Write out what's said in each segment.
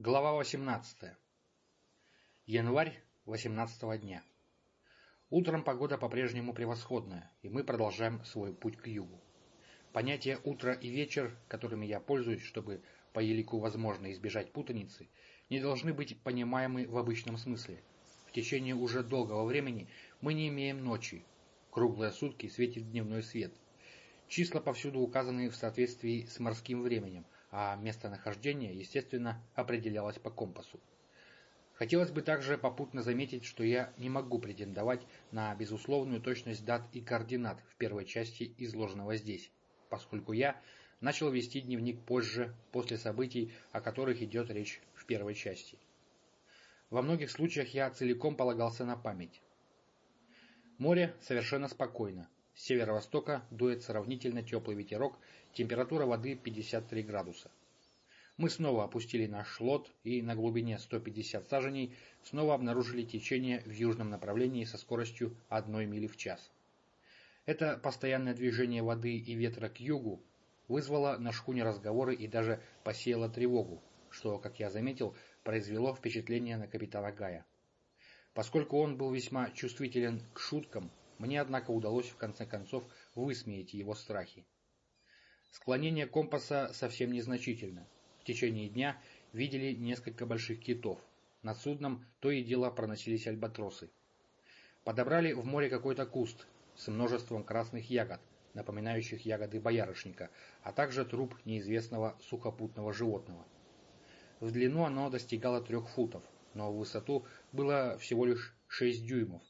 Глава 18. Январь 18 дня. Утром погода по-прежнему превосходная, и мы продолжаем свой путь к югу. Понятия «утро» и «вечер», которыми я пользуюсь, чтобы по елику возможно избежать путаницы, не должны быть понимаемы в обычном смысле. В течение уже долгого времени мы не имеем ночи. Круглые сутки светит дневной свет. Числа повсюду указаны в соответствии с морским временем – а местонахождение, естественно, определялось по компасу. Хотелось бы также попутно заметить, что я не могу претендовать на безусловную точность дат и координат в первой части изложенного здесь, поскольку я начал вести дневник позже, после событий, о которых идет речь в первой части. Во многих случаях я целиком полагался на память. Море совершенно спокойно. С северо-востока дует сравнительно теплый ветерок, Температура воды 53 градуса. Мы снова опустили наш лот и на глубине 150 саженей снова обнаружили течение в южном направлении со скоростью 1 мили в час. Это постоянное движение воды и ветра к югу вызвало на шхуне разговоры и даже посеяло тревогу, что, как я заметил, произвело впечатление на капитана Гая. Поскольку он был весьма чувствителен к шуткам, мне, однако, удалось в конце концов высмеять его страхи. Склонение компаса совсем незначительно. В течение дня видели несколько больших китов. Над судном то и дело проносились альбатросы. Подобрали в море какой-то куст с множеством красных ягод, напоминающих ягоды боярышника, а также труп неизвестного сухопутного животного. В длину оно достигало трех футов, но в высоту было всего лишь шесть дюймов.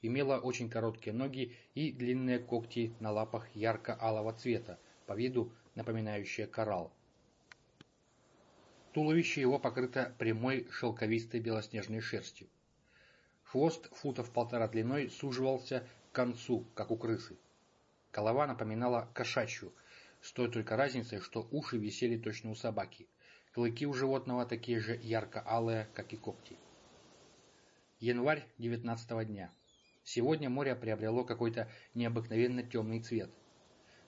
Имело очень короткие ноги и длинные когти на лапах ярко-алого цвета, по виду напоминающее коралл. Туловище его покрыто прямой шелковистой белоснежной шерстью. Хвост футов полтора длиной суживался к концу, как у крысы. Голова напоминала кошачью, с той только разницей, что уши висели точно у собаки. Клыки у животного такие же ярко-алые, как и когти. Январь 19 дня. Сегодня море приобрело какой-то необыкновенно темный цвет –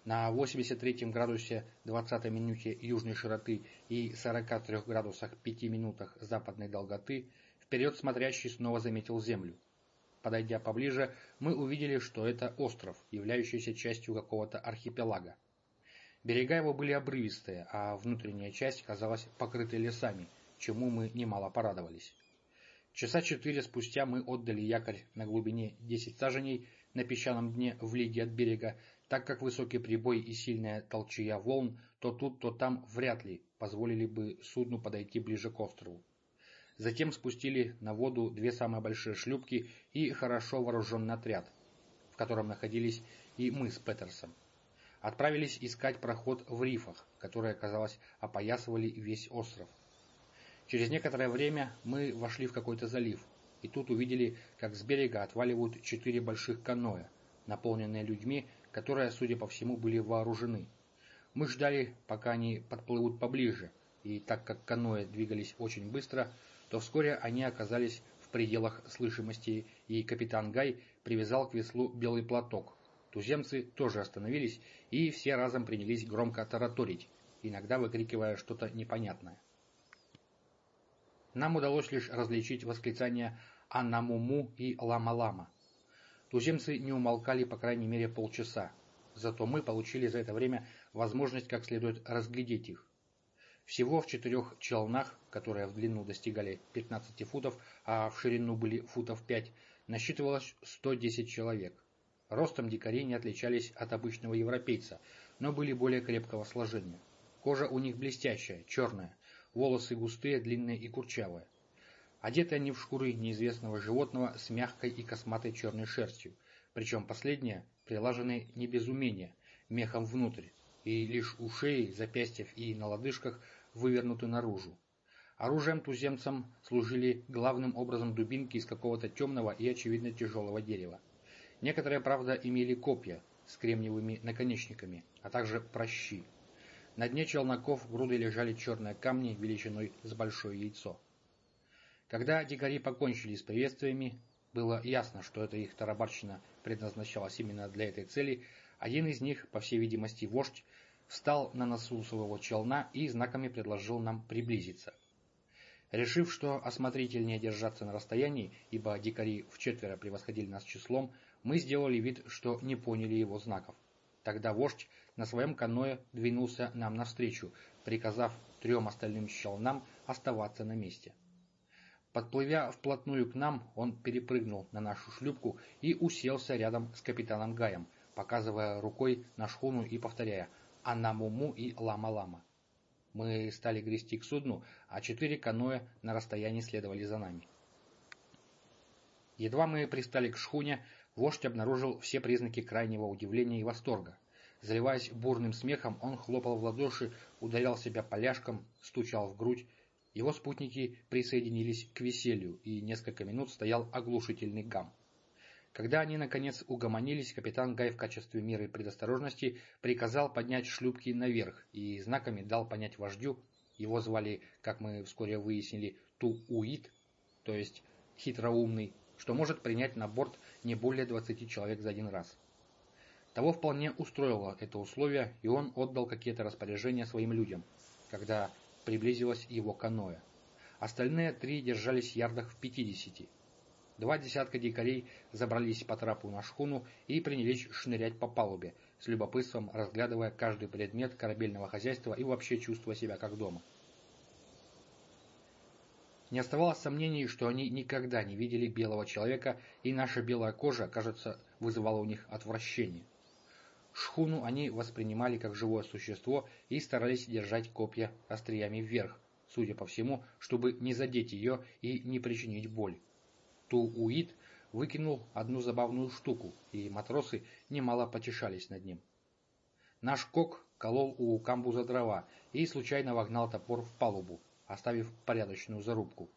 на 83 градусе 20 минуте южной широты и 43 градусах 5 минутах западной долготы вперед смотрящий снова заметил землю. Подойдя поближе, мы увидели, что это остров, являющийся частью какого-то архипелага. Берега его были обрывистые, а внутренняя часть казалась покрытой лесами, чему мы немало порадовались. Часа четыре спустя мы отдали якорь на глубине 10 саженей на песчаном дне в лиге от берега так как высокий прибой и сильная толчья волн то тут, то там вряд ли позволили бы судну подойти ближе к острову. Затем спустили на воду две самые большие шлюпки и хорошо вооруженный отряд, в котором находились и мы с Петерсом. Отправились искать проход в рифах, которые, казалось, опоясывали весь остров. Через некоторое время мы вошли в какой-то залив, и тут увидели, как с берега отваливают четыре больших каноэ, наполненные людьми, которые, судя по всему, были вооружены. Мы ждали, пока они подплывут поближе, и так как каноэ двигались очень быстро, то вскоре они оказались в пределах слышимости, и капитан Гай привязал к веслу белый платок. Туземцы тоже остановились, и все разом принялись громко тараторить, иногда выкрикивая что-то непонятное. Нам удалось лишь различить восклицания «Анамуму» и «Лама-лама». Туземцы не умолкали по крайней мере полчаса, зато мы получили за это время возможность как следует разглядеть их. Всего в четырех челнах, которые в длину достигали 15 футов, а в ширину были футов 5, насчитывалось 110 человек. Ростом дикари не отличались от обычного европейца, но были более крепкого сложения. Кожа у них блестящая, черная, волосы густые, длинные и курчавые. Одеты они в шкуры неизвестного животного с мягкой и косматой черной шерстью, причем последние прилажены не без умения, мехом внутрь, и лишь у шеи, запястьев и на лодыжках вывернуты наружу. Оружием туземцам служили главным образом дубинки из какого-то темного и, очевидно, тяжелого дерева. Некоторые, правда, имели копья с кремниевыми наконечниками, а также прощи. На дне челноков грудой лежали черные камни величиной с большое яйцо. Когда дикари покончили с приветствиями, было ясно, что эта их тарабарщина предназначалась именно для этой цели, один из них, по всей видимости вождь, встал на носу своего челна и знаками предложил нам приблизиться. Решив, что осмотрительнее держаться на расстоянии, ибо дикари вчетверо превосходили нас числом, мы сделали вид, что не поняли его знаков. Тогда вождь на своем каное двинулся нам навстречу, приказав трем остальным челнам оставаться на месте. Подплывя вплотную к нам, он перепрыгнул на нашу шлюпку и уселся рядом с капитаном Гаем, показывая рукой на шхуну и повторяя «Анамуму» и «Лама-лама». Мы стали грести к судну, а четыре каноэ на расстоянии следовали за нами. Едва мы пристали к шхуне, вождь обнаружил все признаки крайнего удивления и восторга. Заливаясь бурным смехом, он хлопал в ладоши, ударял себя поляшком, стучал в грудь. Его спутники присоединились к веселью, и несколько минут стоял оглушительный гам. Когда они, наконец, угомонились, капитан Гай в качестве меры предосторожности приказал поднять шлюпки наверх и знаками дал понять вождю, его звали, как мы вскоре выяснили, Тууит, то есть хитроумный, что может принять на борт не более 20 человек за один раз. Того вполне устроило это условие, и он отдал какие-то распоряжения своим людям, когда приблизилось его каноэ. Остальные три держались ярдах в пятидесяти. Два десятка дикарей забрались по трапу на шхуну и принялись шнырять по палубе, с любопытством разглядывая каждый предмет корабельного хозяйства и вообще чувствуя себя как дома. Не оставалось сомнений, что они никогда не видели белого человека, и наша белая кожа, кажется, вызывала у них отвращение. Шхуну они воспринимали как живое существо и старались держать копья остриями вверх, судя по всему, чтобы не задеть ее и не причинить боль. Тууит выкинул одну забавную штуку, и матросы немало потешались над ним. Наш кок колол у камбуза дрова и случайно вогнал топор в палубу, оставив порядочную зарубку.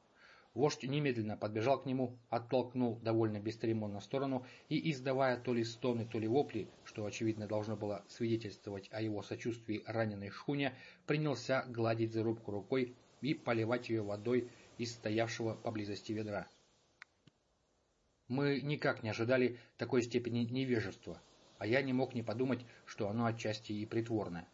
Вождь немедленно подбежал к нему, оттолкнул довольно бесцеремонно в сторону и, издавая то ли стоны, то ли вопли, что, очевидно, должно было свидетельствовать о его сочувствии раненой шхуне, принялся гладить зарубку рукой и поливать ее водой из стоявшего поблизости ведра. Мы никак не ожидали такой степени невежества, а я не мог не подумать, что оно отчасти и притворное.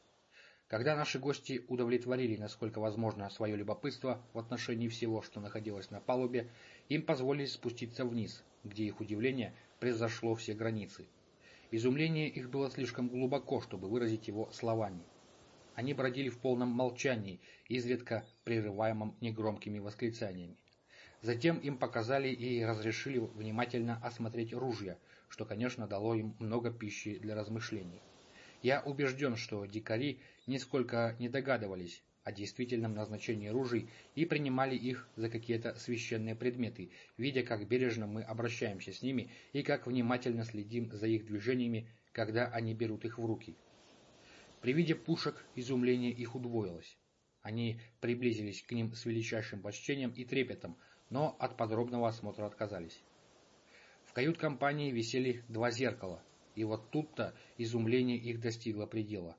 Когда наши гости удовлетворили, насколько возможно, свое любопытство в отношении всего, что находилось на палубе, им позволили спуститься вниз, где их удивление превзошло все границы. Изумление их было слишком глубоко, чтобы выразить его словами. Они бродили в полном молчании, изредка прерываемом негромкими восклицаниями. Затем им показали и разрешили внимательно осмотреть ружья, что, конечно, дало им много пищи для размышлений. Я убежден, что дикари нисколько не догадывались о действительном назначении ружей и принимали их за какие-то священные предметы, видя, как бережно мы обращаемся с ними и как внимательно следим за их движениями, когда они берут их в руки. При виде пушек изумление их удвоилось. Они приблизились к ним с величайшим почтением и трепетом, но от подробного осмотра отказались. В кают-компании висели два зеркала, и вот тут-то изумление их достигло предела.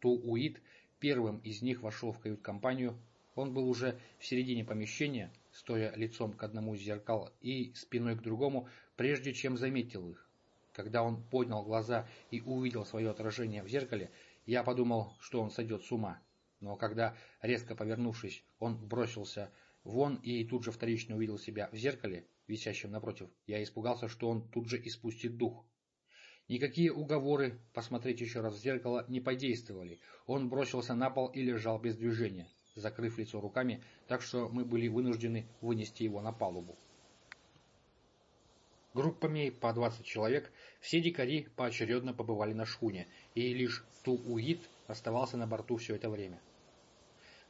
Тууит первым из них вошел в кают-компанию, он был уже в середине помещения, стоя лицом к одному из зеркал и спиной к другому, прежде чем заметил их. Когда он поднял глаза и увидел свое отражение в зеркале, я подумал, что он сойдет с ума. Но когда, резко повернувшись, он бросился вон и тут же вторично увидел себя в зеркале, висящем напротив, я испугался, что он тут же испустит дух. Никакие уговоры посмотреть еще раз в зеркало не подействовали. Он бросился на пол и лежал без движения, закрыв лицо руками, так что мы были вынуждены вынести его на палубу. Группами по 20 человек все дикари поочередно побывали на шхуне, и лишь Тууит оставался на борту все это время.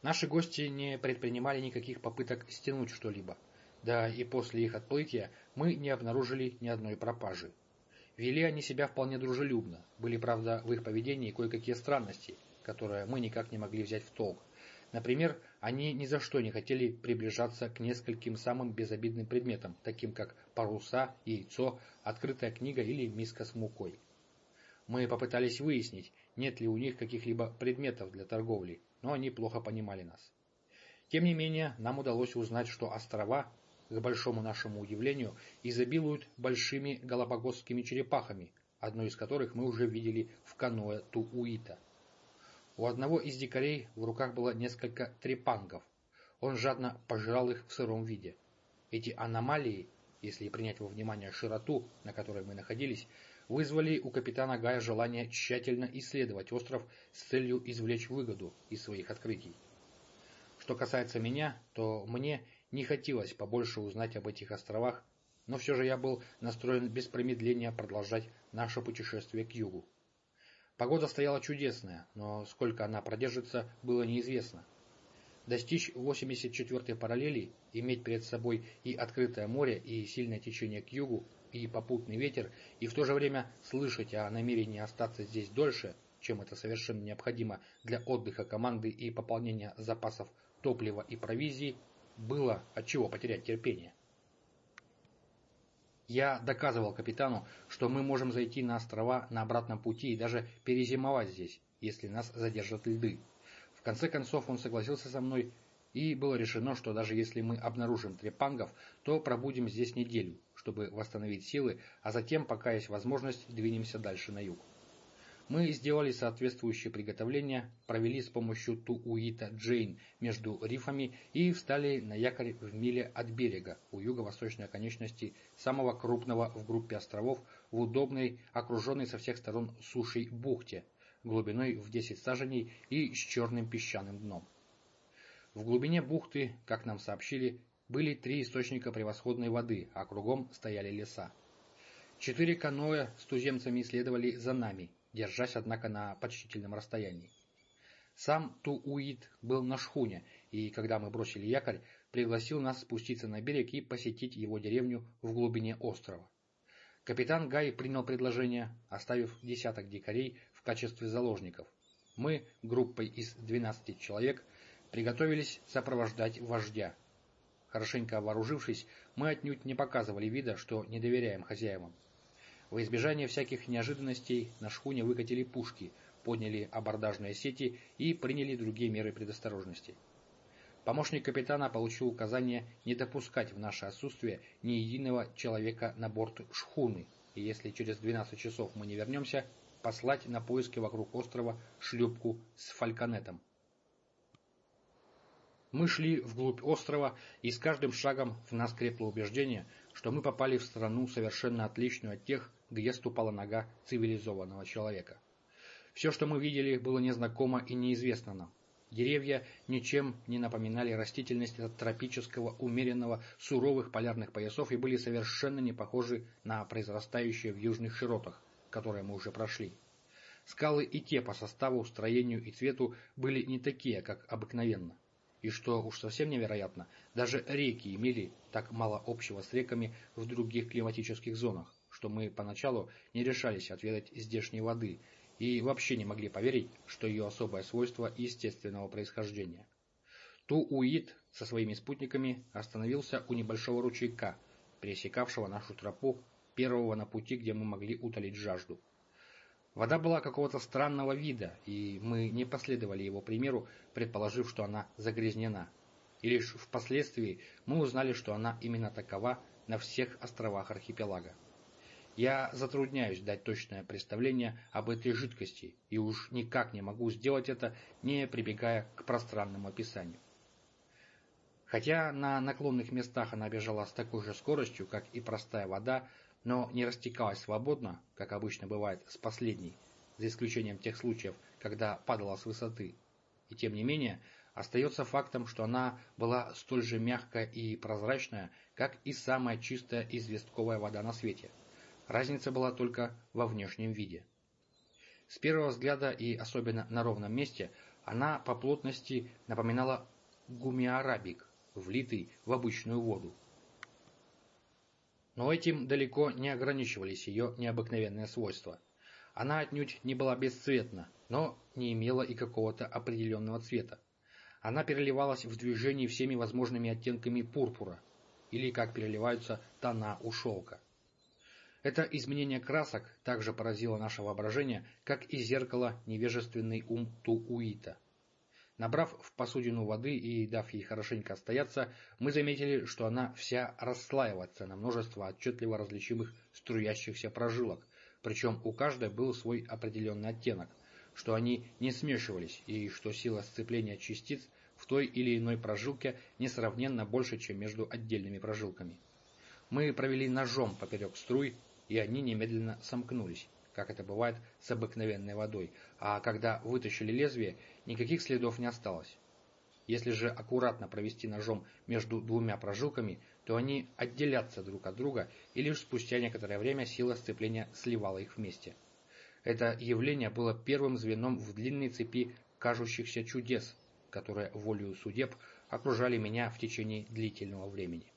Наши гости не предпринимали никаких попыток стянуть что-либо. Да и после их отплытия мы не обнаружили ни одной пропажи. Вели они себя вполне дружелюбно. Были, правда, в их поведении кое-какие странности, которые мы никак не могли взять в толк. Например, они ни за что не хотели приближаться к нескольким самым безобидным предметам, таким как паруса, яйцо, открытая книга или миска с мукой. Мы попытались выяснить, нет ли у них каких-либо предметов для торговли, но они плохо понимали нас. Тем не менее, нам удалось узнать, что острова, к большому нашему удивлению, изобилуют большими галапагосскими черепахами, одну из которых мы уже видели в каноэ Тууита. У одного из дикарей в руках было несколько трепангов. он жадно пожрал их в сыром виде. Эти аномалии, если принять во внимание широту, на которой мы находились, вызвали у капитана Гая желание тщательно исследовать остров с целью извлечь выгоду из своих открытий. Что касается меня, то мне не хотелось побольше узнать об этих островах, но все же я был настроен без промедления продолжать наше путешествие к югу. Погода стояла чудесная, но сколько она продержится, было неизвестно. Достичь 84-й параллели, иметь перед собой и открытое море, и сильное течение к югу, и попутный ветер, и в то же время слышать о намерении остаться здесь дольше, чем это совершенно необходимо для отдыха команды и пополнения запасов топлива и провизии, было от чего потерять терпение. Я доказывал капитану, что мы можем зайти на острова на обратном пути и даже перезимовать здесь, если нас задержат льды. В конце концов он согласился со мной, и было решено, что даже если мы обнаружим трепангов, то пробудем здесь неделю, чтобы восстановить силы, а затем, пока есть возможность, двинемся дальше на юг. Мы сделали соответствующие приготовления, провели с помощью Тууита Джейн между рифами и встали на якорь в миле от берега у юго-восточной оконечности самого крупного в группе островов в удобной, окруженной со всех сторон сушей бухте, глубиной в 10 саженей и с черным песчаным дном. В глубине бухты, как нам сообщили, были три источника превосходной воды, а кругом стояли леса. Четыре каноэ с туземцами следовали за нами, держась, однако, на почтительном расстоянии. Сам Тууит был на шхуне, и когда мы бросили якорь, пригласил нас спуститься на берег и посетить его деревню в глубине острова. Капитан Гай принял предложение, оставив десяток дикарей в качестве заложников. Мы, группой из 12 человек, приготовились сопровождать вождя. Хорошенько вооружившись, мы отнюдь не показывали вида, что не доверяем хозяевам. Во избежание всяких неожиданностей на шхуне выкатили пушки, подняли абордажные сети и приняли другие меры предосторожности. Помощник капитана получил указание не допускать в наше отсутствие ни единого человека на борт шхуны, и если через 12 часов мы не вернемся, послать на поиски вокруг острова шлюпку с фальконетом. Мы шли вглубь острова, и с каждым шагом в нас крепло убеждение, что мы попали в страну, совершенно отличную от тех, где ступала нога цивилизованного человека. Все, что мы видели, было незнакомо и неизвестно нам. Деревья ничем не напоминали растительность от тропического, умеренного, суровых полярных поясов и были совершенно не похожи на произрастающие в южных широтах, которые мы уже прошли. Скалы и те по составу, строению и цвету были не такие, как обыкновенно. И что уж совсем невероятно, даже реки имели так мало общего с реками в других климатических зонах, что мы поначалу не решались отведать здешней воды и вообще не могли поверить, что ее особое свойство естественного происхождения. Ту-Уит со своими спутниками остановился у небольшого ручейка, пересекавшего нашу тропу, первого на пути, где мы могли утолить жажду. Вода была какого-то странного вида, и мы не последовали его примеру, предположив, что она загрязнена. И лишь впоследствии мы узнали, что она именно такова на всех островах архипелага. Я затрудняюсь дать точное представление об этой жидкости, и уж никак не могу сделать это, не прибегая к пространному описанию. Хотя на наклонных местах она бежала с такой же скоростью, как и простая вода, но не растекалась свободно, как обычно бывает с последней, за исключением тех случаев, когда падала с высоты. И тем не менее, остается фактом, что она была столь же мягкая и прозрачная, как и самая чистая известковая вода на свете. Разница была только во внешнем виде. С первого взгляда и особенно на ровном месте она по плотности напоминала гумиарабик, влитый в обычную воду. Но этим далеко не ограничивались ее необыкновенные свойства. Она отнюдь не была бесцветна, но не имела и какого-то определенного цвета. Она переливалась в движении всеми возможными оттенками пурпура, или как переливаются тона у шелка. Это изменение красок также поразило наше воображение, как и зеркало невежественный ум Тууита. Набрав в посудину воды и дав ей хорошенько отстояться, мы заметили, что она вся расслаивается на множество отчетливо различимых струящихся прожилок, причем у каждой был свой определенный оттенок, что они не смешивались и что сила сцепления частиц в той или иной прожилке несравненно больше, чем между отдельными прожилками. Мы провели ножом поперек струй, и они немедленно сомкнулись, как это бывает с обыкновенной водой, а когда вытащили лезвие, никаких следов не осталось. Если же аккуратно провести ножом между двумя прожилками, то они отделятся друг от друга, и лишь спустя некоторое время сила сцепления сливала их вместе. Это явление было первым звеном в длинной цепи кажущихся чудес, которые волею судеб окружали меня в течение длительного времени.